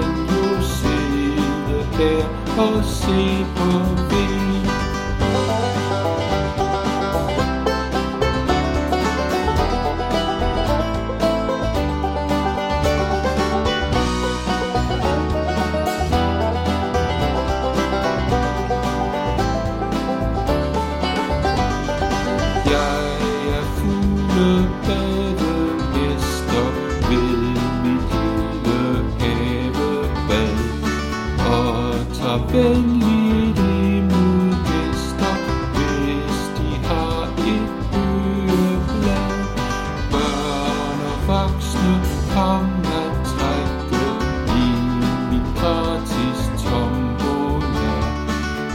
Can you see the a sea of